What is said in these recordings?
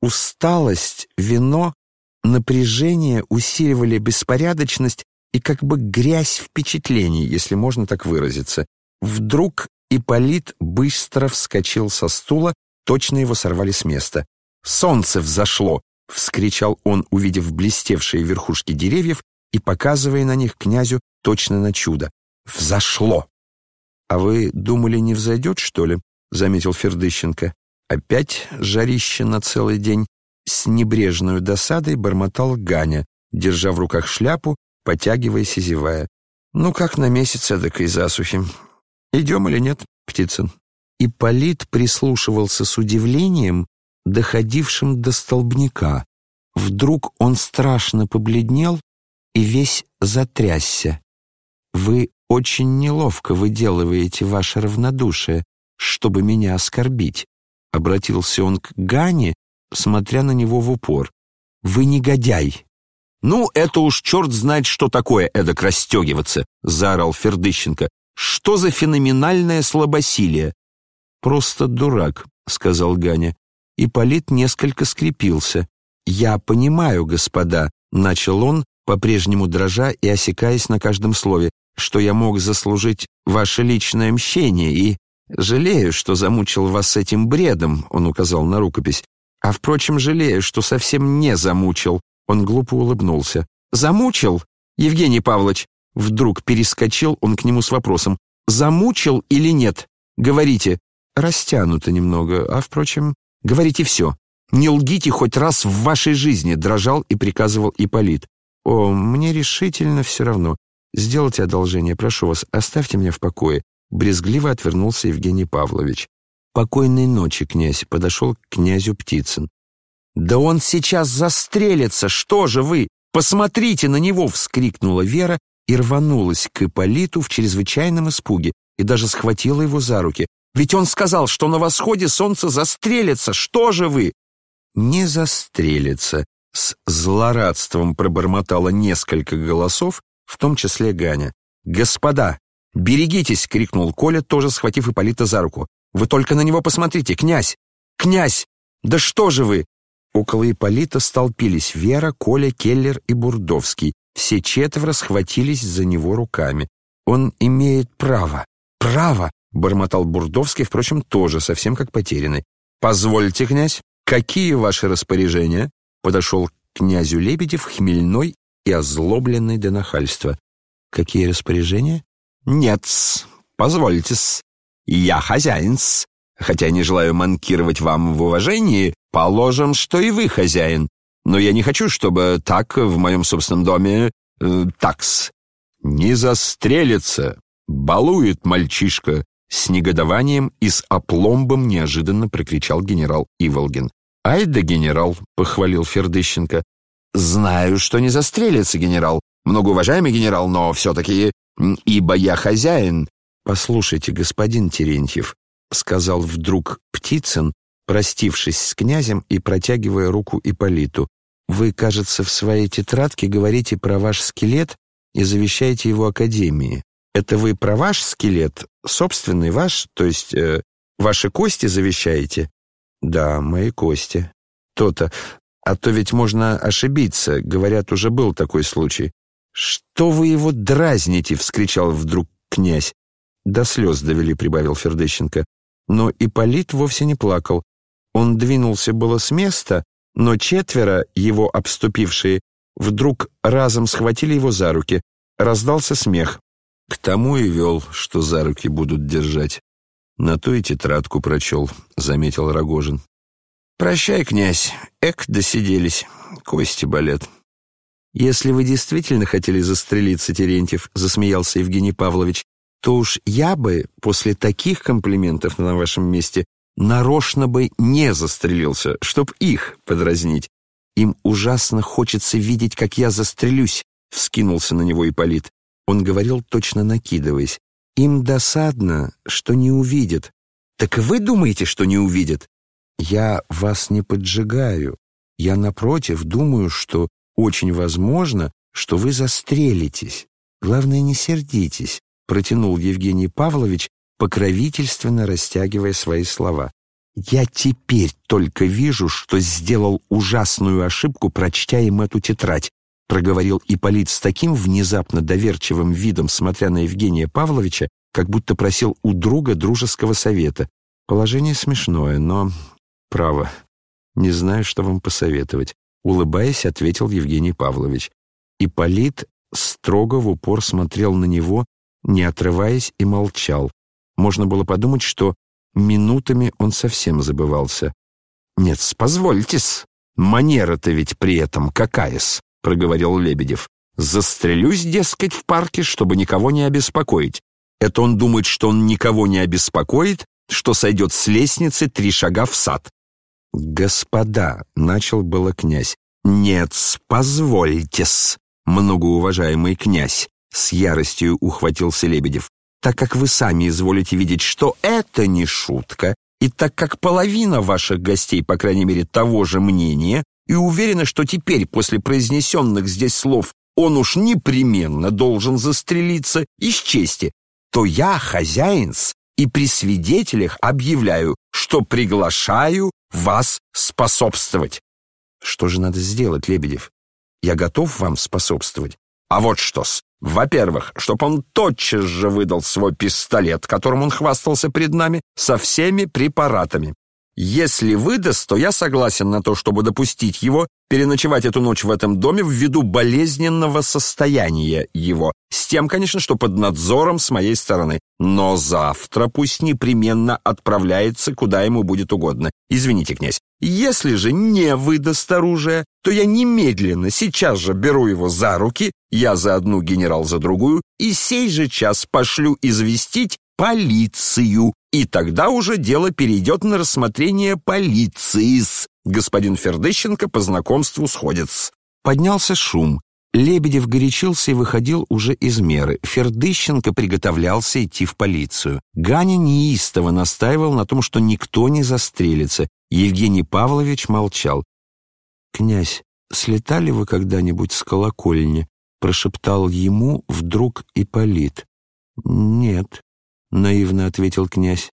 Усталость, вино, напряжение усиливали беспорядочность и как бы грязь впечатлений, если можно так выразиться. Вдруг Ипполит быстро вскочил со стула, точно его сорвали с места. «Солнце взошло!» — вскричал он, увидев блестевшие верхушки деревьев и показывая на них князю точно на чудо. «Взошло!» «А вы думали, не взойдет, что ли?» — заметил Фердыщенко. Опять жарище на целый день. С небрежной досадой бормотал Ганя, держа в руках шляпу, потягиваясь и зевая. «Ну, как на месяц эдакой засухи. Идем или нет, Птицын?» Ипполит прислушивался с удивлением, доходившим до столбняка. Вдруг он страшно побледнел и весь затрясся. «Вы очень неловко выделываете ваше равнодушие, чтобы меня оскорбить», — обратился он к Гане, смотря на него в упор. «Вы негодяй!» «Ну, это уж черт знает, что такое эдак расстегиваться!» — заорал Фердыщенко. «Что за феноменальное слабосилие?» «Просто дурак», — сказал Ганя. Ипполит несколько скрепился. «Я понимаю, господа», — начал он, по-прежнему дрожа и осекаясь на каждом слове, «что я мог заслужить ваше личное мщение и жалею, что замучил вас этим бредом», — он указал на рукопись. «А, впрочем, жалею, что совсем не замучил», — он глупо улыбнулся. «Замучил? Евгений Павлович?» Вдруг перескочил он к нему с вопросом. «Замучил или нет? Говорите». «Растянуто немного, а, впрочем, Говорите все. Не лгите хоть раз в вашей жизни, дрожал и приказывал Ипполит. О, мне решительно все равно. Сделайте одолжение, прошу вас, оставьте меня в покое. Брезгливо отвернулся Евгений Павлович. «Покойной ночи, князь», — подошел к князю Птицын. «Да он сейчас застрелится! Что же вы? Посмотрите на него!» — вскрикнула Вера и рванулась к Ипполиту в чрезвычайном испуге и даже схватила его за руки. Ведь он сказал, что на восходе солнце застрелится. Что же вы?» «Не застрелится», — с злорадством пробормотало несколько голосов, в том числе Ганя. «Господа, берегитесь!» — крикнул Коля, тоже схватив Ипполита за руку. «Вы только на него посмотрите, князь! Князь! Да что же вы!» Около Ипполита столпились Вера, Коля, Келлер и Бурдовский. Все четверо схватились за него руками. «Он имеет право! Право!» — бормотал Бурдовский, впрочем, тоже совсем как потерянный. «Позвольте, князь, какие ваши распоряжения?» Подошел к князю Лебедев, хмельной и озлобленный до нахальства. «Какие распоряжения?» «Нет-с, позвольте-с. Я хозяин-с. Хотя не желаю манкировать вам в уважении, положим, что и вы хозяин. Но я не хочу, чтобы так в моем собственном доме... Э, такс. Не застрелиться. Балует мальчишка. С негодованием и с опломбом неожиданно прокричал генерал Иволгин. «Ай да генерал!» — похвалил Фердыщенко. «Знаю, что не застрелится генерал. Многоуважаемый генерал, но все-таки... Ибо я хозяин». «Послушайте, господин Терентьев», — сказал вдруг Птицын, простившись с князем и протягивая руку Иполиту. «Вы, кажется, в своей тетрадке говорите про ваш скелет и завещаете его Академии. Это вы про ваш скелет, собственный ваш, то есть э, ваши кости завещаете? Да, мои кости. То-то. А то ведь можно ошибиться. Говорят, уже был такой случай. Что вы его дразните? вскричал вдруг князь. До слез довели, прибавил Фердыщенко. Но Ипполит вовсе не плакал. Он двинулся было с места, но четверо, его обступившие, вдруг разом схватили его за руки. Раздался смех. К тому и вел, что за руки будут держать. На то и тетрадку прочел, заметил Рогожин. Прощай, князь, эк, досиделись, кости болят. Если вы действительно хотели застрелиться, Терентьев, засмеялся Евгений Павлович, то уж я бы после таких комплиментов на вашем месте нарочно бы не застрелился, чтоб их подразнить. Им ужасно хочется видеть, как я застрелюсь, вскинулся на него Ипполит. Он говорил, точно накидываясь. «Им досадно, что не увидят». «Так вы думаете, что не увидят?» «Я вас не поджигаю. Я, напротив, думаю, что очень возможно, что вы застрелитесь. Главное, не сердитесь», протянул Евгений Павлович, покровительственно растягивая свои слова. Я теперь только вижу, что сделал ужасную ошибку, прочтя им эту тетрадь, проговорил Ипполит с таким внезапно доверчивым видом, смотря на Евгения Павловича, как будто просил у друга дружеского совета. Положение смешное, но... Право, не знаю, что вам посоветовать. Улыбаясь, ответил Евгений Павлович. Ипполит строго в упор смотрел на него, не отрываясь и молчал. Можно было подумать, что минутами он совсем забывался. «Нет, позвольте-с, манера-то ведь при этом какая-с», — проговорил Лебедев. «Застрелюсь, дескать, в парке, чтобы никого не обеспокоить. Это он думает, что он никого не обеспокоит, что сойдет с лестницы три шага в сад. «Господа», — начал было князь. «Нет, позвольте-с, многоуважаемый князь», — с яростью ухватился Лебедев, «так как вы сами изволите видеть, что это не шутка, и так как половина ваших гостей, по крайней мере, того же мнения, и уверена, что теперь, после произнесенных здесь слов, он уж непременно должен застрелиться из чести, то я, хозяин-с, и при свидетелях объявляю, что приглашаю вас способствовать. Что же надо сделать, Лебедев? Я готов вам способствовать. А вот что-с. Во-первых, чтоб он тотчас же выдал свой пистолет, которым он хвастался пред нами, со всеми препаратами. Если выдаст, то я согласен на то, чтобы допустить его переночевать эту ночь в этом доме ввиду болезненного состояния его, с тем, конечно, что под надзором с моей стороны. Но завтра пусть непременно отправляется, куда ему будет угодно. Извините, князь, если же не выдаст оружие, то я немедленно, сейчас же беру его за руки, я за одну, генерал за другую, и сей же час пошлю известить полицию, и тогда уже дело перейдет на рассмотрение полиции. Господин Фердыщенко по знакомству сходится. Поднялся шум. Лебедев горячился и выходил уже из меры. Фердыщенко приготовлялся идти в полицию. Ганя неистово настаивал на том, что никто не застрелится. Евгений Павлович молчал. «Князь, слетали вы когда-нибудь с колокольни?» прошептал ему вдруг Ипполит. «Нет», — наивно ответил князь.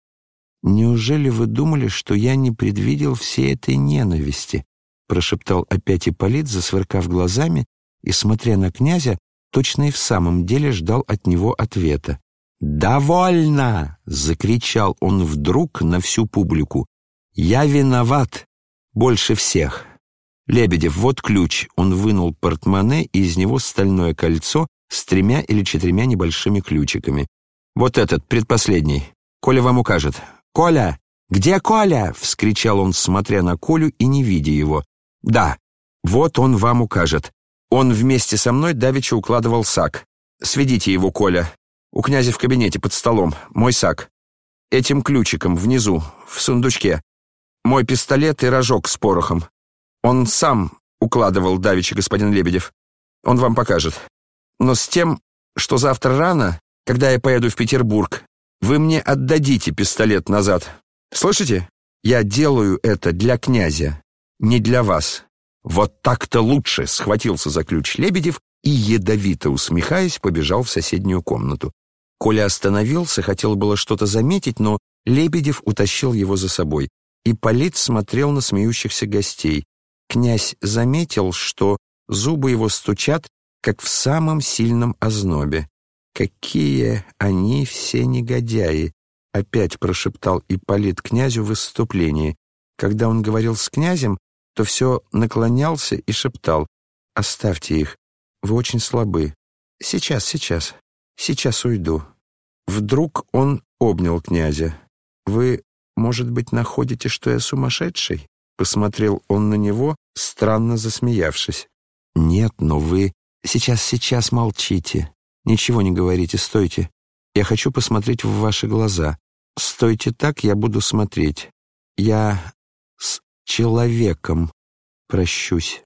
«Неужели вы думали, что я не предвидел всей этой ненависти?» прошептал опять Ипполит, засверкав глазами, и, смотря на князя, точно и в самом деле ждал от него ответа. «Довольно!» — закричал он вдруг на всю публику. «Я виноват! Больше всех!» «Лебедев, вот ключ!» Он вынул портмоне, и из него стальное кольцо с тремя или четырьмя небольшими ключиками. «Вот этот, предпоследний. Коля вам укажет». «Коля! Где Коля?» — вскричал он, смотря на Колю и не видя его. «Да, вот он вам укажет. Он вместе со мной давеча укладывал сак. Сведите его, Коля. У князя в кабинете под столом. Мой сак. Этим ключиком внизу, в сундучке. Мой пистолет и рожок с порохом. Он сам укладывал давеча господин Лебедев. Он вам покажет. Но с тем, что завтра рано когда я поеду в Петербург, вы мне отдадите пистолет назад. Слышите? Я делаю это для князя, не для вас. Вот так-то лучше, схватился за ключ Лебедев и, ядовито усмехаясь, побежал в соседнюю комнату. Коля остановился, хотел было что-то заметить, но Лебедев утащил его за собой. И Полит смотрел на смеющихся гостей. Князь заметил, что зубы его стучат, как в самом сильном ознобе. «Какие они все негодяи!» — опять прошептал Ипполит князю в выступлении. Когда он говорил с князем, то все наклонялся и шептал. «Оставьте их, вы очень слабы. Сейчас, сейчас, сейчас уйду». Вдруг он обнял князя. «Вы, может быть, находите, что я сумасшедший?» Посмотрел он на него, странно засмеявшись. «Нет, но вы... Сейчас, сейчас молчите. Ничего не говорите, стойте. Я хочу посмотреть в ваши глаза. Стойте так, я буду смотреть. Я с человеком прощусь.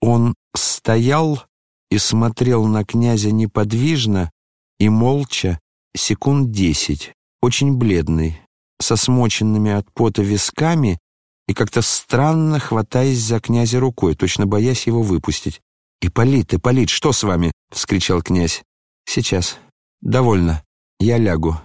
Он стоял и смотрел на князя неподвижно и молча секунд десять, очень бледный, со смоченными от пота висками и как-то странно хватаясь за князя рукой, точно боясь его выпустить. «Ипполит, Ипполит, что с вами?» — вскричал князь. «Сейчас. Довольно. Я лягу.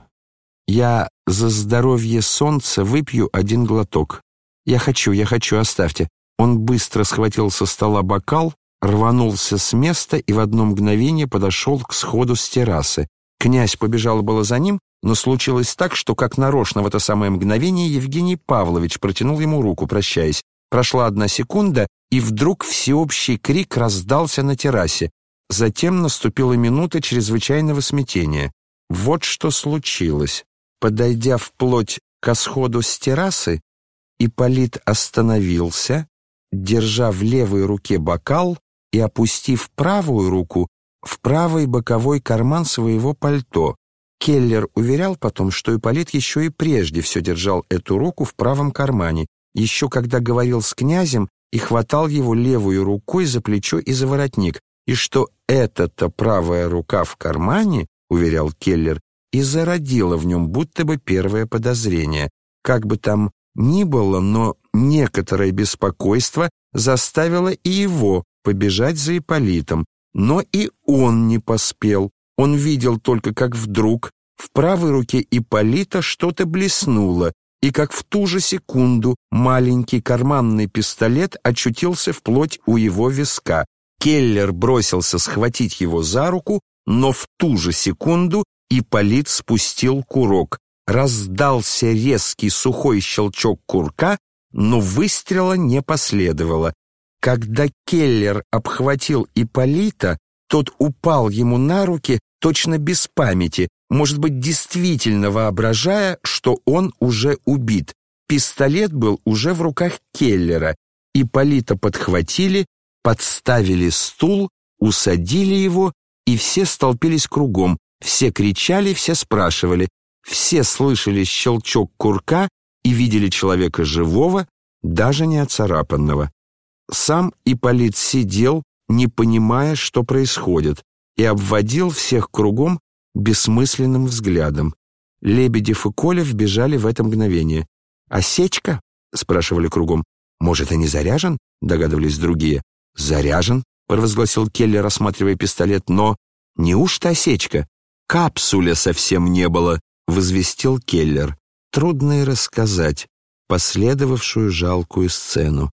Я за здоровье солнца выпью один глоток. Я хочу, я хочу, оставьте. Он быстро схватил со стола бокал, рванулся с места и в одно мгновение подошел к сходу с террасы. Князь побежал было за ним, но случилось так, что как нарочно в это самое мгновение Евгений Павлович протянул ему руку, прощаясь. Прошла одна секунда, и вдруг всеобщий крик раздался на террасе. Затем наступила минута чрезвычайного смятения. Вот что случилось. Подойдя вплоть к сходу с террасы, Ипполит остановился, держа в левой руке бокал и опустив правую руку в правый боковой карман своего пальто. Келлер уверял потом, что Ипполит еще и прежде все держал эту руку в правом кармане, еще когда говорил с князем и хватал его левую рукой за плечо и за воротник, и что эта-то правая рука в кармане, уверял Келлер, и зародила в нем будто бы первое подозрение. Как бы там ни было, но некоторое беспокойство заставило и его побежать за Ипполитом. Но и он не поспел. Он видел только, как вдруг в правой руке Ипполита что-то блеснуло, и как в ту же секунду маленький карманный пистолет очутился вплоть у его виска. Келлер бросился схватить его за руку, но в ту же секунду Ипполит спустил курок. Раздался резкий сухой щелчок курка, но выстрела не последовало. Когда Келлер обхватил Ипполита, тот упал ему на руки точно без памяти, может быть, действительно воображая, что он уже убит. Пистолет был уже в руках Келлера. Ипполита подхватили, подставили стул, усадили его, и все столпились кругом, все кричали, все спрашивали, все слышали щелчок курка и видели человека живого, даже не оцарапанного. Сам Ипполит сидел, не понимая, что происходит, и обводил всех кругом бессмысленным взглядом. Лебедев и Коля вбежали в это мгновение. «Осечка?» — спрашивали кругом. «Может, и не заряжен?» — догадывались другие. «Заряжен», — провозгласил Келлер, рассматривая пистолет, «но неужто осечка?» «Капсуля совсем не было», — возвестил Келлер. Трудно и рассказать последовавшую жалкую сцену.